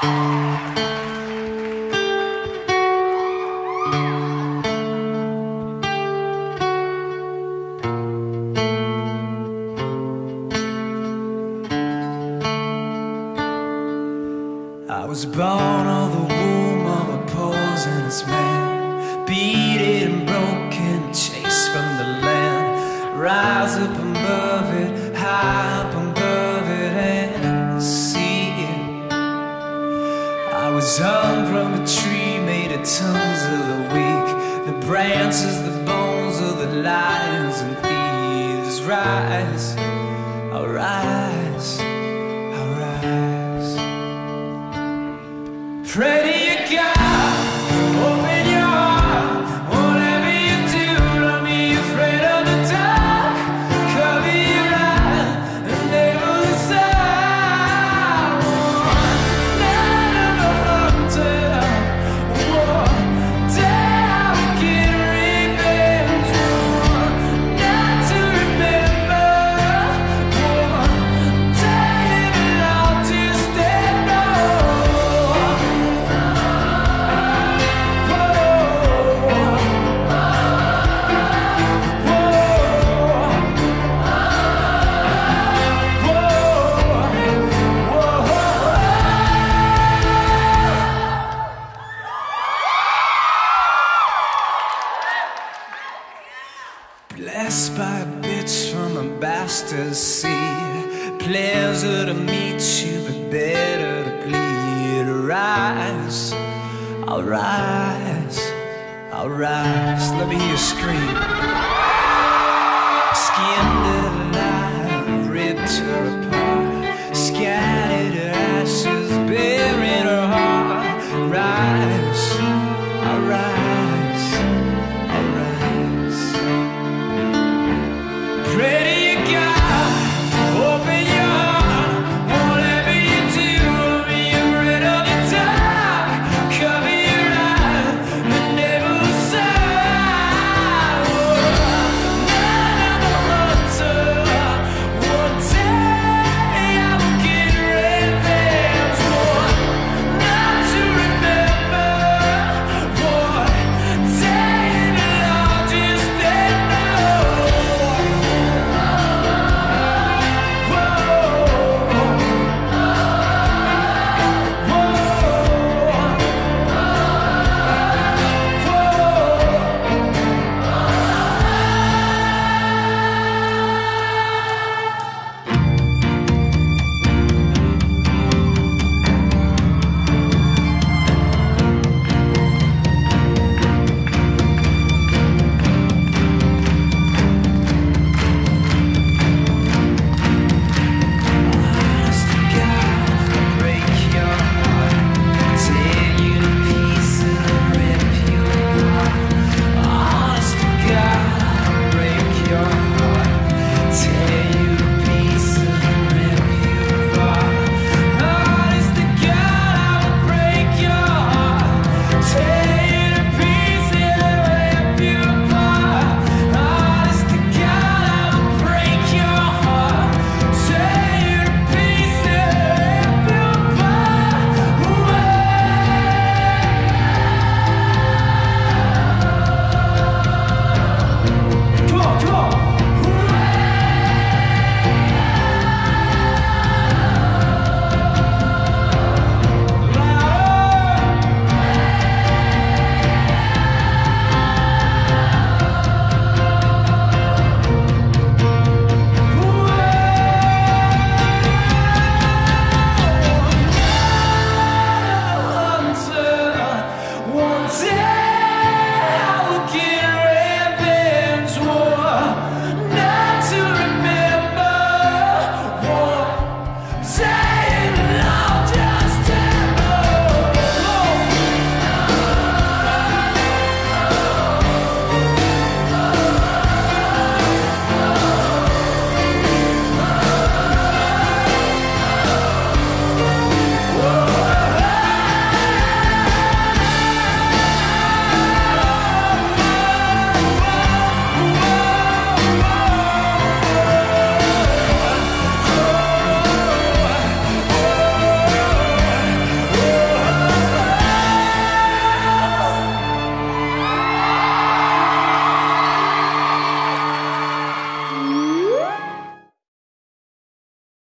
I was born of the womb of a poisonous man, beaten and broken, chased from the land. Rise up weak, the bones of the lions and thieves. Rise, I'll rise, I'll rise. Pray Blessed by a bitch from a bastard sea. Pleasure to meet you, but better to bleed. Rise, I'll rise, I'll rise. Let me hear you scream. Skinned